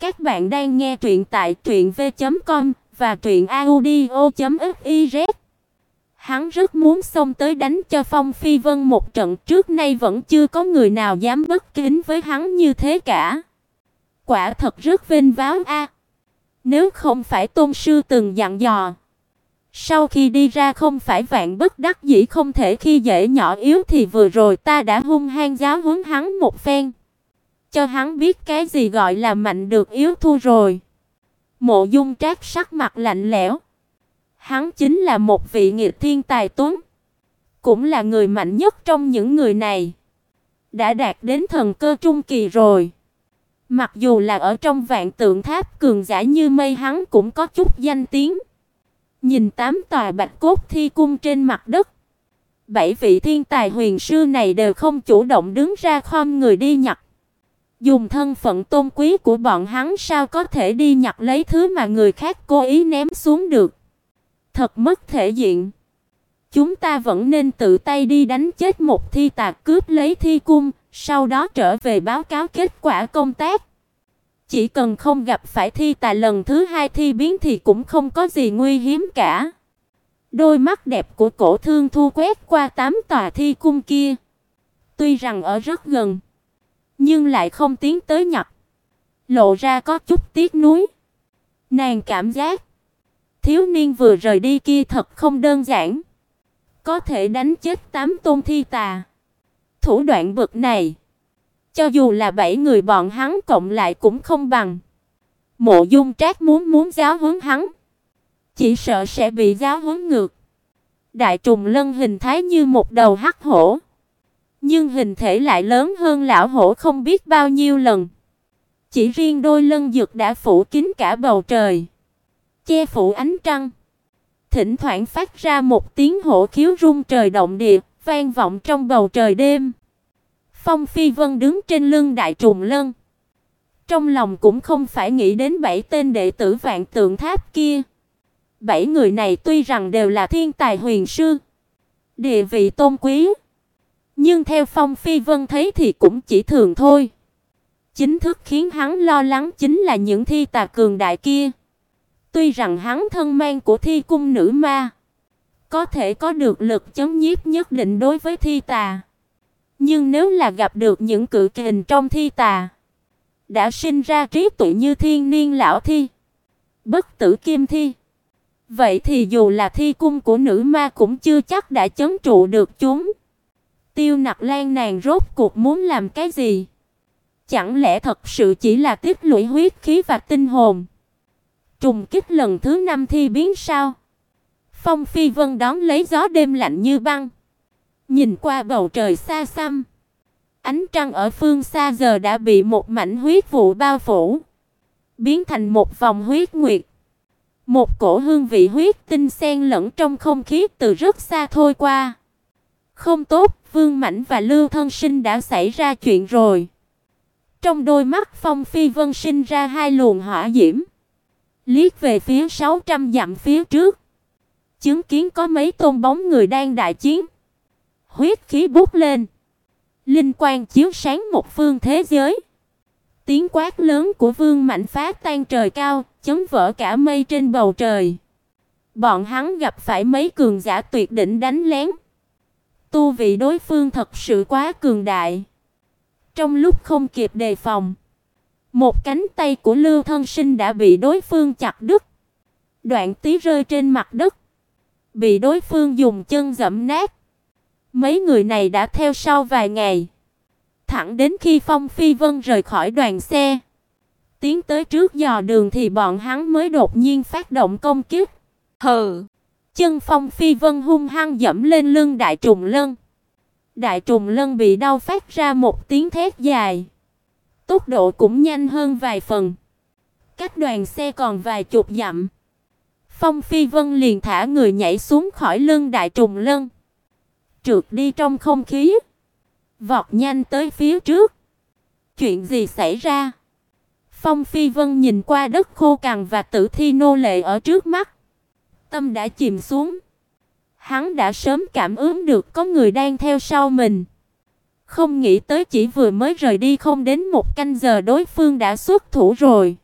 Các bạn đang nghe truyện tại truyệnv.com và truyệnaudio.fiz. Hắn rất muốn xông tới đánh cho Phong Phi Vân một trận, trước nay vẫn chưa có người nào dám bất kính với hắn như thế cả. Quả thật rất vinh váo a. Nếu không phải tôn sư từng dặn dò, sau khi đi ra không phải vạn bất đắc dĩ không thể khi dễ nhỏ yếu thì vừa rồi ta đã hung hăng giáo huấn hắn một phen cho hắn biết cái gì gọi là mạnh được yếu thua rồi. Mộ Dung Trác sắc mặt lạnh lẽo. Hắn chính là một vị nghịch thiên tài tuấn, cũng là người mạnh nhất trong những người này. Đã đạt đến thần cơ trung kỳ rồi. Mặc dù là ở trong vạn tượng tháp cường giả như mây hắn cũng có chút danh tiếng. Nhìn tám tòa bạch cốt thi cung trên mặt đất, bảy vị thiên tài huyền sư này đều không chủ động đứng ra khom người đi nhặt. Dùng thân phận tôn quý của bọn hắn sao có thể đi nhặt lấy thứ mà người khác cố ý ném xuống được. Thật mất thể diện. Chúng ta vẫn nên tự tay đi đánh chết một thi tạc cướp lấy thi cung, sau đó trở về báo cáo kết quả công tác. Chỉ cần không gặp phải thi tà lần thứ hai thi biến thì cũng không có gì nguy hiểm cả. Đôi mắt đẹp của cổ thương thu quét qua tám tòa thi cung kia. Tuy rằng ở rất gần, nhưng lại không tiến tới nhặt. Lộ ra có chút tiếc nuối. Nàng cảm giác thiếu niên vừa rời đi kia thật không đơn giản. Có thể đánh chết tám tôn thi tà. Thủ đoạn bực này, cho dù là bảy người bọn hắn cộng lại cũng không bằng. Mộ Dung Trác muốn muốn giáo huấn hắn, chỉ sợ sẽ bị giáo huấn ngược. Đại trùng lân hình thái như một đầu hắc hổ, nhưng hình thể lại lớn hơn lão hổ không biết bao nhiêu lần. Chỉ riêng đôi lân dược đã phủ kín cả bầu trời, che phủ ánh trăng. Thỉnh thoảng phát ra một tiếng hổ khiếu rung trời động địa, vang vọng trong bầu trời đêm. Phong Phi Vân đứng trên lưng đại trùng lân, trong lòng cũng không phải nghĩ đến bảy tên đệ tử Vạn Tượng Tháp kia. Bảy người này tuy rằng đều là thiên tài huyền sư, địa vị tôn quý, nhưng theo Phong Phi Vân thấy thì cũng chỉ thường thôi. Chính thức khiến hắn lo lắng chính là những thi tà cường đại kia. Tuy rằng hắn thân mang của thi cung nữ ma, có thể có được lực chấn nhiếp nhất định đối với thi tà. Nhưng nếu là gặp được những cự kình trong thi tà, đã sinh ra trí tuệ như thiên niên lão thi, bất tử kim thi, vậy thì dù là thi cung của nữ ma cũng chưa chắc đã chấn trụ được chúng. Tiêu Nặc Lan nàng rốt cuộc muốn làm cái gì? Chẳng lẽ thật sự chỉ là tiếp lũy huyết khí và tinh hồn? Trùng kích lần thứ năm thi biến sao? Phong Phi Vân đón lấy gió đêm lạnh như băng, nhìn qua bầu trời xa xăm. Ánh trăng ở phương xa giờ đã bị một mảnh huyết vụ bao phủ, biến thành một vòng huyết nguyệt. Một cổ hương vị huyết tinh xen lẫn trong không khí từ rất xa thôi qua. Không tốt, Vương Mãnh và Lưu Thân Sinh đã xảy ra chuyện rồi. Trong đôi mắt Phong Phi Vân sinh ra hai luồng hỏa diễm, liếc về phía 600 dặm phía trước, chứng kiến có mấy tôn bóng người đang đại chiến. Huyết khí bốc lên, linh quang chiếu sáng một phương thế giới. Tiếng quát lớn của Vương Mạnh phát tan trời cao, chấn vỡ cả mây trên bầu trời. Bọn hắn gặp phải mấy cường giả tuyệt đỉnh đánh lén. Tu vị đối phương thật sự quá cường đại. Trong lúc không kịp đề phòng, một cánh tay của Lưu Thân Sinh đã bị đối phương chặt đứt. Đoạn tí rơi trên mặt đất, bị đối phương dùng chân giẫm nát. Mấy người này đã theo sau vài ngày, thẳng đến khi Phong Phi Vân rời khỏi đoàn xe, tiến tới trước dò đường thì bọn hắn mới đột nhiên phát động công kích. Hừ, Chân phong phi vân hung hăng dẫm lên lưng đại trùng lân. Đại trùng lân bị đau phát ra một tiếng thét dài. Tốc độ cũng nhanh hơn vài phần. Cách đoàn xe còn vài chục dặm. Phong Phi Vân liền thả người nhảy xuống khỏi lưng đại trùng lân. Trượt đi trong không khí. Vọt nhanh tới phía trước. Chuyện gì xảy ra? Phong Phi Vân nhìn qua đất khô cằn và tử thi nô lệ ở trước mắt tâm đã chìm xuống. Hắn đã sớm cảm ứng được có người đang theo sau mình. Không nghĩ tới chỉ vừa mới rời đi không đến một canh giờ đối phương đã xuất thủ rồi.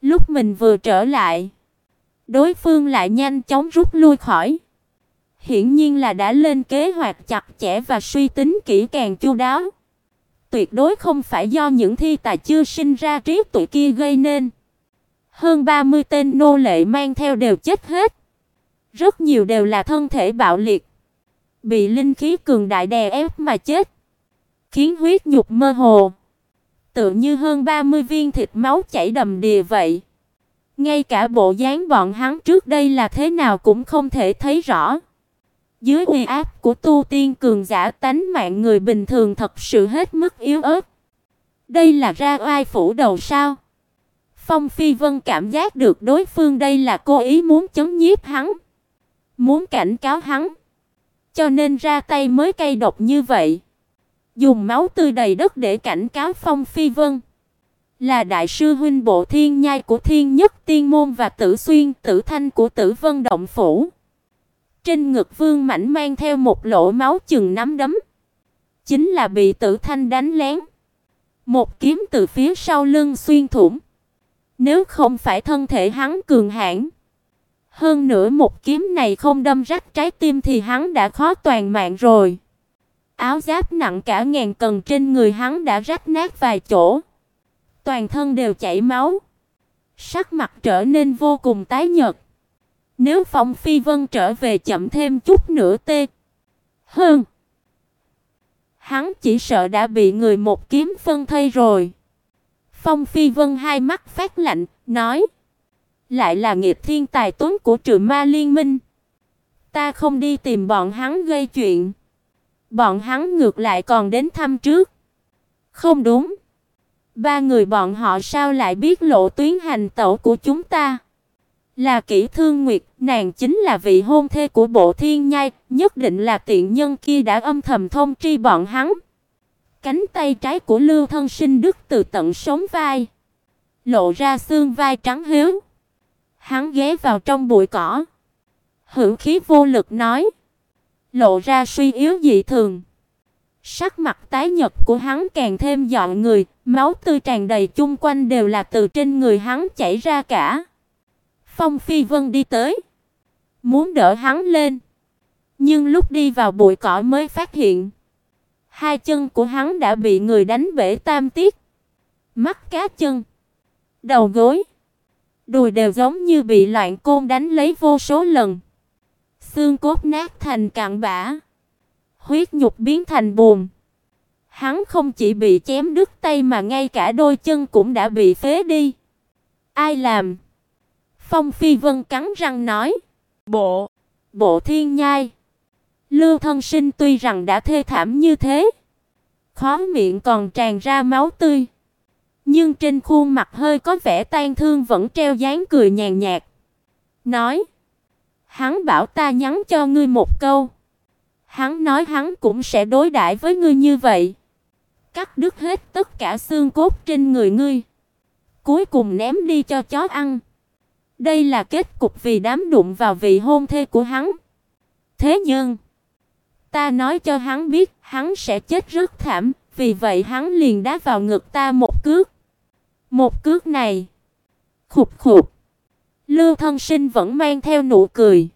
Lúc mình vừa trở lại, đối phương lại nhanh chóng rút lui khỏi. Hiển nhiên là đã lên kế hoạch chặt chẽ và suy tính kỹ càng chu đáo. Tuyệt đối không phải do những thi tài chưa sinh ra trí tuệ kia gây nên. Hơn 30 tên nô lệ mang theo đều chết hết. Rất nhiều đều là thân thể bạo liệt, bị linh khí cường đại đè ép mà chết, khiến huyết nhục mơ hồ, tựa như hơn 30 viên thịt máu chảy đầm đìa vậy. Ngay cả bộ dáng bọn hắn trước đây là thế nào cũng không thể thấy rõ. Dưới uy áp của tu tiên cường giả tánh mạng người bình thường thật sự hết mức yếu ớt. Đây là ra oai phủ đầu sao? Phong Phi Vân cảm giác được đối phương đây là cố ý muốn chấn nhiếp hắn, muốn cảnh cáo hắn, cho nên ra tay mới cay độc như vậy. Dùng máu tươi đầy đất để cảnh cáo Phong Phi Vân, là đại sư huynh bộ thiên nhai của Thiên Nhất Tiên môn và Tử Xuyên, Tử Thanh của Tử Vân động phủ. Trên ngực Vương Mãnh mang theo một lỗ máu chừng nắm đấm, chính là bị Tử Thanh đánh lén. Một kiếm từ phía sau lưng xuyên thủng. Nếu không phải thân thể hắn cường hãn, hơn nữa một kiếm này không đâm rách trái tim thì hắn đã khó toàn mạng rồi. Áo giáp nặng cả ngàn cân trên người hắn đã rách nát vài chỗ, toàn thân đều chảy máu, sắc mặt trở nên vô cùng tái nhợt. Nếu Phong Phi Vân trở về chậm thêm chút nữa tê hơn, hắn chỉ sợ đã bị người một kiếm phân thây rồi. Phong Phi Vân hai mắt phát lạnh, nói: "Lại là nghiệp thiên tài tuấn của Trừ Ma Liên Minh. Ta không đi tìm bọn hắn gây chuyện, bọn hắn ngược lại còn đến thăm trước." Không đúng. Ba người bọn họ sao lại biết lộ tuyến hành tẩu của chúng ta? Là Kỷ Thương Nguyệt, nàng chính là vị hôn thê của Bộ Thiên Nhai, nhất định là tiện nhân kia đã âm thầm thông tri bọn hắn. Cánh tay trái của Lưu Thân Sinh đứt từ tận sống vai, lộ ra xương vai trắng hiếu. Hắn ghé vào trong bụi cỏ, hữu khí vô lực nói, lộ ra suy yếu dị thường. Sắc mặt tái nhợt của hắn càng thêm dọn người, máu tươi tràn đầy chung quanh đều là từ trên người hắn chảy ra cả. Phong Phi Vân đi tới, muốn đỡ hắn lên, nhưng lúc đi vào bụi cỏ mới phát hiện, hai chân của hắn đã bị người đánh bể tam tiết. Mắt cá chân, đầu gối, đùi đều giống như bị loạn côn đánh lấy vô số lần. Xương cốt nát thành cặn bã, huyết nhục biến thành bùn. Hắn không chỉ bị chém đứt tay mà ngay cả đôi chân cũng đã bị phế đi. Ai làm? Phong Phi Vân cắn răng nói, "Bộ, Bộ Thiên Nhai." Lưu Thân Sinh tuy rằng đã thê thảm như thế, khóe miệng còn tràn ra máu tươi, nhưng trên khuôn mặt hơi có vẻ tan thương vẫn treo dáng cười nhàn nhạt, nói: "Hắn bảo ta nhắn cho ngươi một câu, hắn nói hắn cũng sẽ đối đãi với ngươi như vậy, cắt đứt hết tất cả xương cốt trên người ngươi, cuối cùng ném đi cho chó ăn." Đây là kết cục vì đám đụng vào vị hôn thê của hắn. Thế nhưng, ta nói cho hắn biết, hắn sẽ chết rất thảm, vì vậy hắn liền đá vào ngực ta một cước. Một cước này, khục khục. Lưu Thân Sinh vẫn mang theo nụ cười.